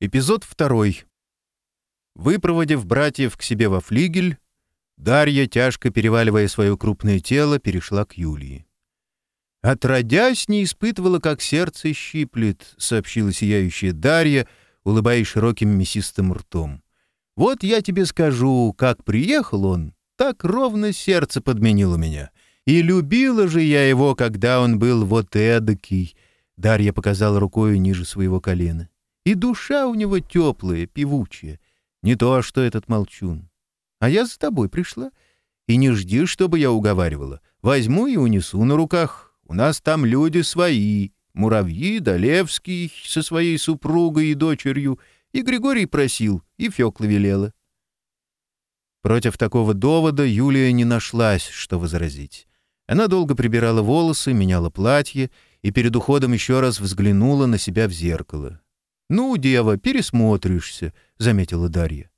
Эпизод второй. Выпроводив братьев к себе во флигель, Дарья, тяжко переваливая свое крупное тело, перешла к Юлии. «Отродясь, не испытывала, как сердце щиплет», — сообщила сияющая Дарья, улыбаясь широким мясистым ртом. «Вот я тебе скажу, как приехал он, так ровно сердце подменило меня. И любила же я его, когда он был вот эдакий», — Дарья показала рукой ниже своего колена. И душа у него теплая, певучая. Не то, что этот молчун. А я за тобой пришла. И не жди, чтобы я уговаривала. Возьму и унесу на руках. У нас там люди свои. Муравьи, Долевский со своей супругой и дочерью. И Григорий просил, и Фёкла велела. Против такого довода Юлия не нашлась, что возразить. Она долго прибирала волосы, меняла платье и перед уходом еще раз взглянула на себя в зеркало. «Ну, дева, пересмотришься», — заметила Дарья.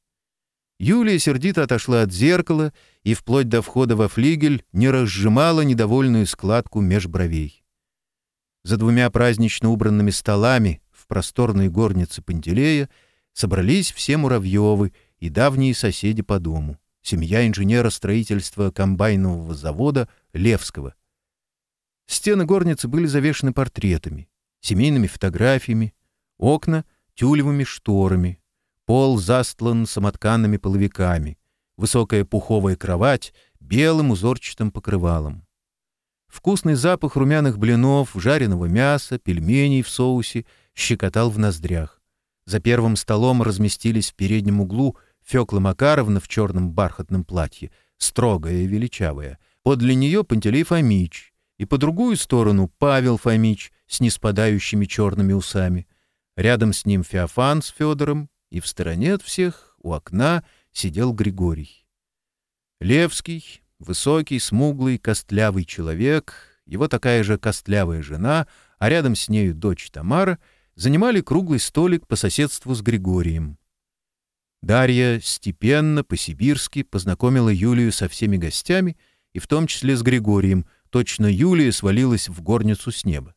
Юлия сердито отошла от зеркала и вплоть до входа во флигель не разжимала недовольную складку меж бровей. За двумя празднично убранными столами в просторной горнице Пантелея собрались все Муравьевы и давние соседи по дому, семья инженера строительства комбайнового завода Левского. Стены горницы были завешены портретами, семейными фотографиями, Окна — тюлевыми шторами, пол застлан самотканными половиками, высокая пуховая кровать белым узорчатым покрывалом. Вкусный запах румяных блинов, жареного мяса, пельменей в соусе щекотал в ноздрях. За первым столом разместились в переднем углу Фёкла Макаровна в чёрном бархатном платье, строгая и величавая. Подле неё Пантелей Фомич, и по другую сторону Павел Фомич с неспадающими чёрными усами. Рядом с ним Феофан с Федором, и в стороне от всех, у окна, сидел Григорий. Левский, высокий, смуглый, костлявый человек, его такая же костлявая жена, а рядом с нею дочь Тамара, занимали круглый столик по соседству с Григорием. Дарья степенно, по-сибирски познакомила Юлию со всеми гостями, и в том числе с Григорием, точно Юлия свалилась в горницу с неба.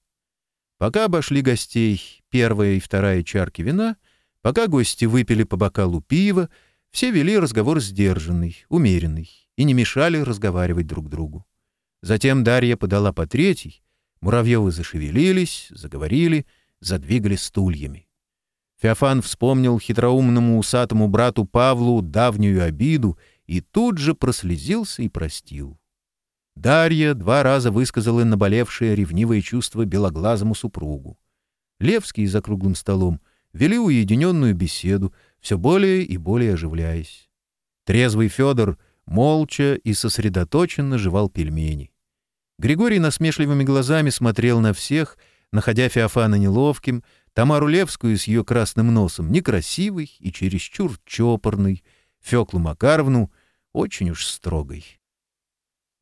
Пока обошли гостей первая и вторая чарки вина, пока гости выпили по бокалу пива, все вели разговор сдержанный, умеренный и не мешали разговаривать друг другу. Затем Дарья подала по третий, муравьевы зашевелились, заговорили, задвигали стульями. Феофан вспомнил хитроумному усатому брату Павлу давнюю обиду и тут же прослезился и простил. Дарья два раза высказала наболевшее ревнивое чувство белоглазому супругу. Левский за круглым столом вели уединенную беседу, все более и более оживляясь. Трезвый Федор молча и сосредоточенно жевал пельмени. Григорий насмешливыми глазами смотрел на всех, находя Феофана неловким, Тамару Левскую с ее красным носом некрасивой и чересчур чопорной, Феклу Макаровну очень уж строгой.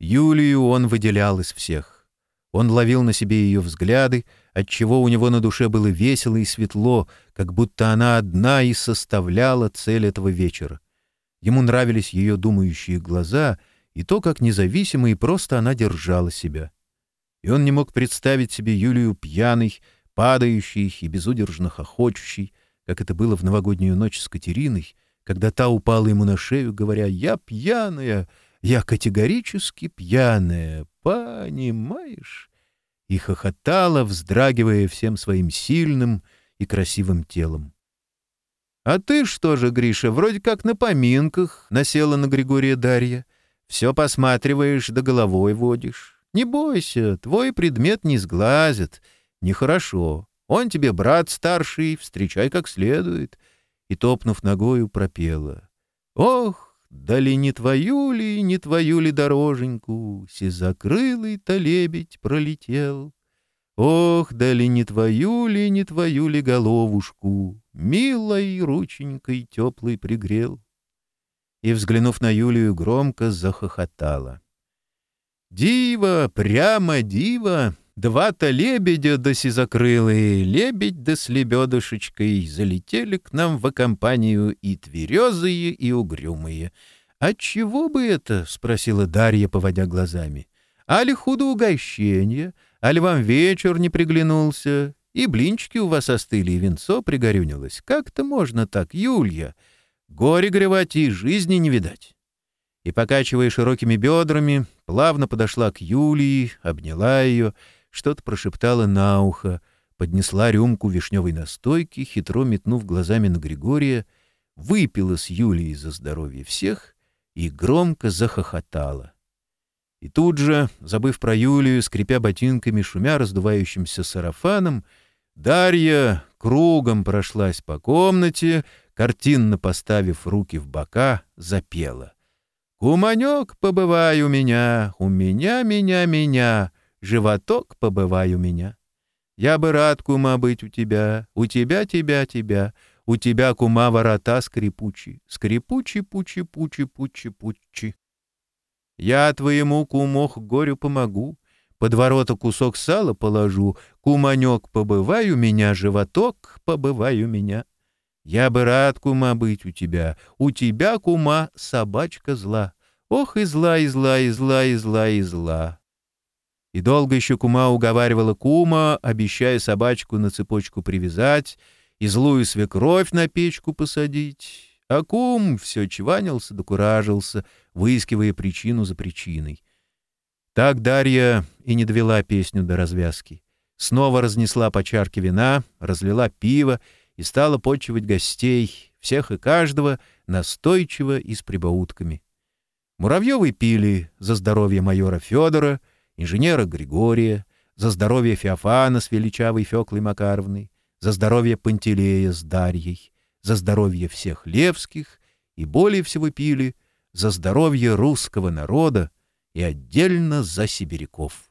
Юлию он выделял из всех. Он ловил на себе ее взгляды, отчего у него на душе было весело и светло, как будто она одна и составляла цель этого вечера. Ему нравились ее думающие глаза и то, как независимо и просто она держала себя. И он не мог представить себе Юлию пьяной, падающей и безудержно хохочущей, как это было в новогоднюю ночь с Катериной, когда та упала ему на шею, говоря «Я пьяная! Я категорически пьяная, понимаешь?» И хохотала, вздрагивая всем своим сильным и красивым телом. «А ты что же, Гриша, вроде как на поминках», — насела на Григория Дарья. «Все посматриваешь да головой водишь. Не бойся, твой предмет не сглазят. Нехорошо. Он тебе брат старший, встречай как следует». И, топнув ногою, пропела. «Ох, Да ли не твою ли, не твою ли дороженьку, Сизокрылый-то лебедь пролетел? Ох, да ли не твою ли, не твою ли головушку, Милой рученькой теплой пригрел? И, взглянув на Юлию, громко захохотала. «Дива! Прямо дива! Два-то лебедя досизокрылые, лебедь да с лебедушечкой, залетели к нам в компанию и тверезые, и угрюмые. «А чего бы это?» — спросила Дарья, поводя глазами. «Али худо угощение, али вам вечер не приглянулся, и блинчики у вас остыли, и венцо пригорюнилось. Как-то можно так, Юлья? Горе гревать и жизни не видать» и, покачивая широкими бедрами, плавно подошла к Юлии, обняла ее, что-то прошептала на ухо, поднесла рюмку вишневой настойки, хитро метнув глазами на Григория, выпила с Юлией за здоровье всех и громко захохотала. И тут же, забыв про Юлию, скрипя ботинками, шумя раздувающимся сарафаном, Дарья кругом прошлась по комнате, картинно поставив руки в бока, запела. «Куманек, побывай у меня, у меня, меня, меня!» животок побывай у меня. Я бы рад, кума, быть у тебя, у тебя, тебя, тебя, у тебя, кума, ворота скрипучи, скрипучи, пучи, пучи, пучи, пучи. Я твоему, кумох, горю помогу, под ворота кусок сала положу, куманек, побывай у меня, животок, побывай у меня. Я бы рад, кума, быть у тебя, у тебя, кума, собачка зла. Ох, и зла, и зла, и зла, и зла, и зла. И долго еще кума уговаривала кума, обещая собачку на цепочку привязать и злую свекровь на печку посадить. А кум все чванился докуражился, выискивая причину за причиной. Так Дарья и не довела песню до развязки. Снова разнесла по чарке вина, разлила пиво и стала почивать гостей, всех и каждого, настойчиво и с прибаутками. Муравьевы пили за здоровье майора Федора — инженера Григория, за здоровье Феофана с величавой Феклой Макаровной, за здоровье Пантелея с Дарьей, за здоровье всех Левских и более всего пили за здоровье русского народа и отдельно за сибиряков.